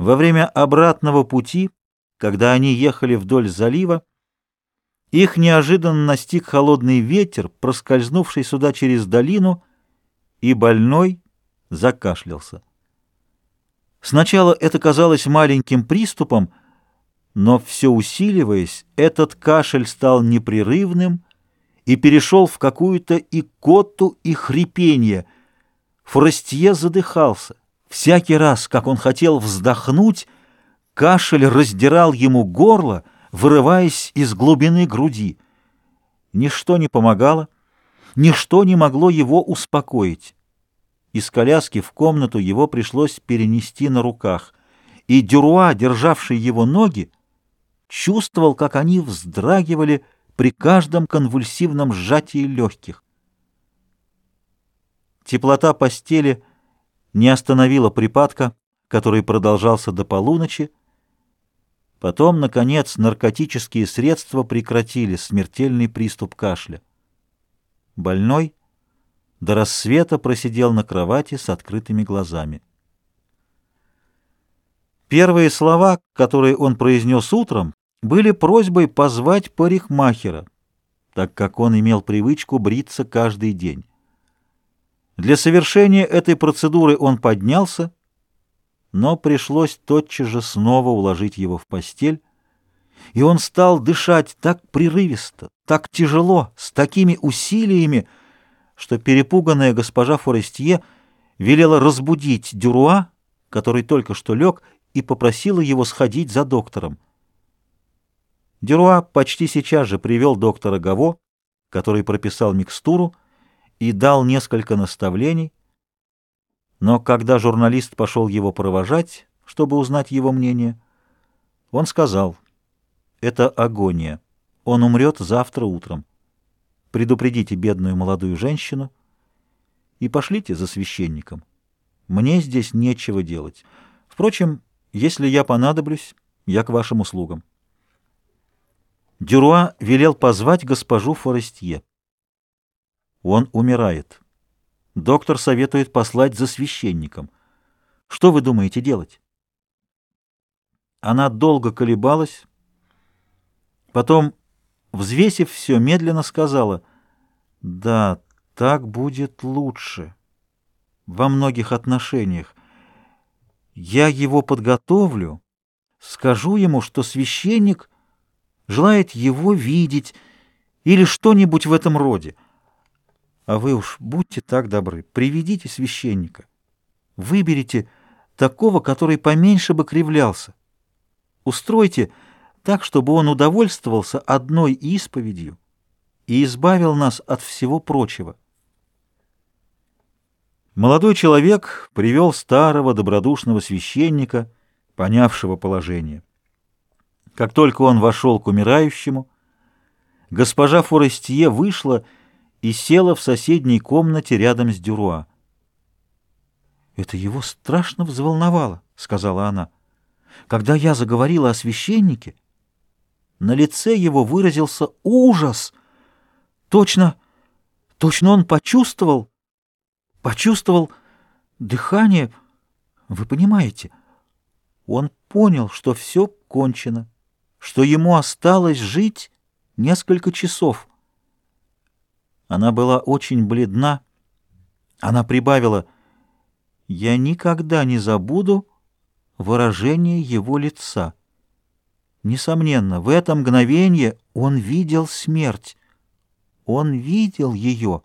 Во время обратного пути, когда они ехали вдоль залива, их неожиданно настиг холодный ветер, проскользнувший сюда через долину, и больной закашлялся. Сначала это казалось маленьким приступом, но все усиливаясь, этот кашель стал непрерывным и перешел в какую-то икоту и хрипение. Форестье задыхался. Всякий раз, как он хотел вздохнуть, кашель раздирал ему горло, вырываясь из глубины груди. Ничто не помогало, ничто не могло его успокоить. Из коляски в комнату его пришлось перенести на руках, и Дюруа, державший его ноги, чувствовал, как они вздрагивали при каждом конвульсивном сжатии легких. Теплота постели не остановила припадка, который продолжался до полуночи. Потом, наконец, наркотические средства прекратили смертельный приступ кашля. Больной до рассвета просидел на кровати с открытыми глазами. Первые слова, которые он произнес утром, были просьбой позвать парикмахера, так как он имел привычку бриться каждый день. Для совершения этой процедуры он поднялся, но пришлось тотчас же снова уложить его в постель, и он стал дышать так прерывисто, так тяжело, с такими усилиями, что перепуганная госпожа Форестье велела разбудить Дюруа, который только что лег, и попросила его сходить за доктором. Дюруа почти сейчас же привел доктора Гаво, который прописал микстуру и дал несколько наставлений, но когда журналист пошел его провожать, чтобы узнать его мнение, он сказал, «Это агония, он умрет завтра утром» предупредите бедную молодую женщину и пошлите за священником. Мне здесь нечего делать. Впрочем, если я понадоблюсь, я к вашим услугам. Дюруа велел позвать госпожу Форестье. Он умирает. Доктор советует послать за священником. Что вы думаете делать? Она долго колебалась, потом Взвесив все, медленно сказала, «Да, так будет лучше. Во многих отношениях. Я его подготовлю, скажу ему, что священник желает его видеть или что-нибудь в этом роде. А вы уж будьте так добры, приведите священника. Выберите такого, который поменьше бы кривлялся. Устройте так, чтобы он удовольствовался одной исповедью и избавил нас от всего прочего. Молодой человек привел старого добродушного священника, понявшего положение. Как только он вошел к умирающему, госпожа Форестье вышла и села в соседней комнате рядом с Дюруа. «Это его страшно взволновало», — сказала она. «Когда я заговорила о священнике, на лице его выразился ужас. Точно, точно он почувствовал, почувствовал дыхание. Вы понимаете, он понял, что все кончено, что ему осталось жить несколько часов. Она была очень бледна. Она прибавила, «Я никогда не забуду выражение его лица». Несомненно, в это мгновение он видел смерть. Он видел ее.